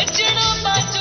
سجنا بچ